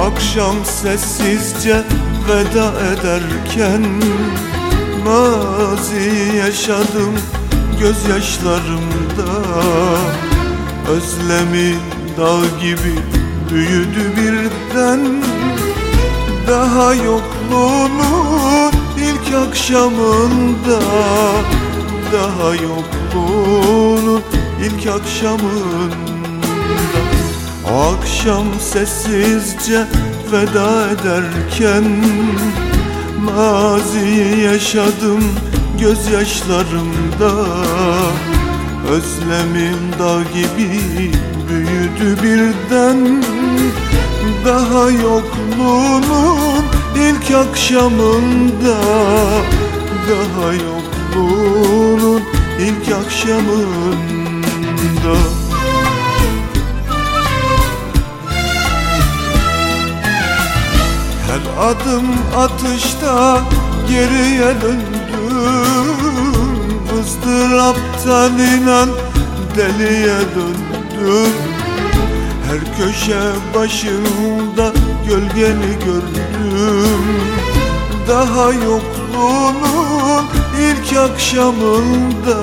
Akşam sessizce veda ederken Mazi yaşadım gözyaşlarımda. Özlemi dağ gibi büyüdü birden. Daha yokluğunun ilk akşamında. Daha yokluğunun ilk akşamında akşam sessizce veda ederken Maziyi yaşadım gözyaşlarımda. Özlemim dağ gibi büyüdü birden. Daha yokluğunun ilk akşamında. Daha yokluğunun ilk akşamında adım atışta geriye döndüm. Izdıraptan inan deliye döndüm. Her köşe başında gölgeni gördüm. Daha yokluğunun ilk akşamında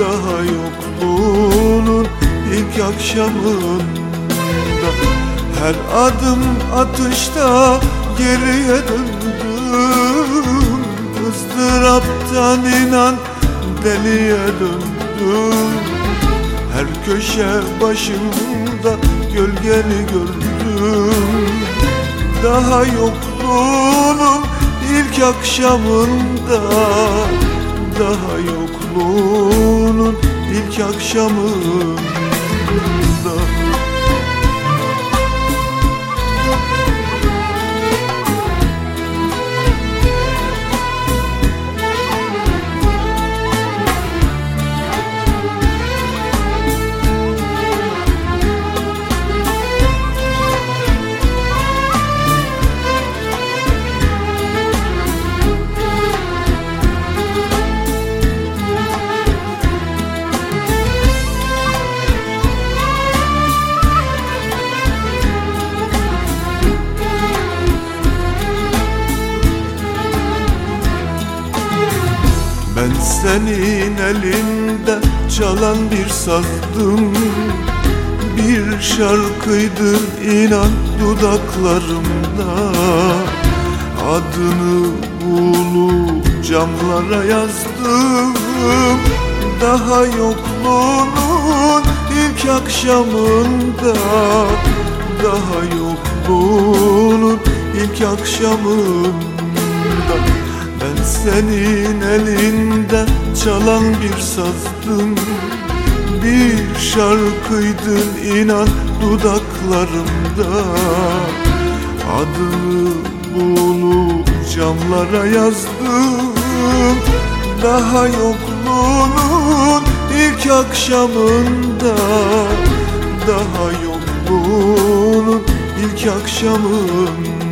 Daha yokluğunun ilk akşamında her adım atışta geriye döndüm. Izdıraptan inan deliye döndüm. Her köşe başımda gölgeni gördüm. Daha yokluğunun ilk akşamında Daha yokluğunun ilk akşamında senin elinde çalan bir sazdım Bir şarkıydın inan dudaklarımda. Adını ulu camlara yazdım. Daha yokluğunun ilk akşamında. Daha yokluğunun ilk akşamında ben senin elinde çalan bir sazdım Bir şarkıydın inan dudaklarımda. Adını bulup camlara yazdım. Daha yokluğunun ilk akşamında. Daha yokluğunun ilk akşamında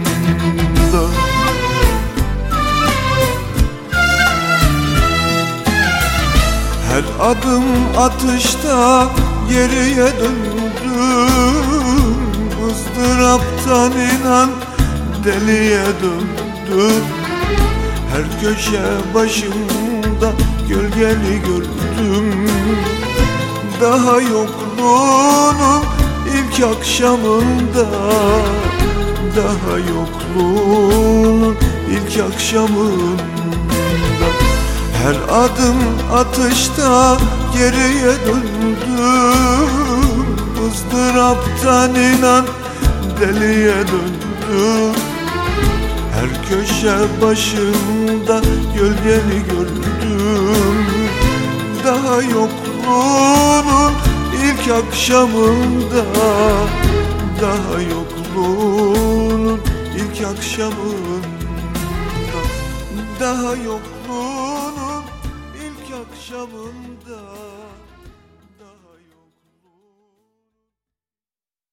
adım atışta geriye döndüm. Izdıraptan inan deliye döndüm. Her köşe başımda gölgeni gördüm. Daha yokluğunun ilk akşamında. Daha yokluğunun ilk akşamında her adım atışta geriye döndüm. Izdıraptan inan deliye döndüm. Her köşe başında gölgeni gördüm. Daha yokluğunun ilk akşamında. Daha yokluğunun ilk akşamında. Daha yokluğunun akşamında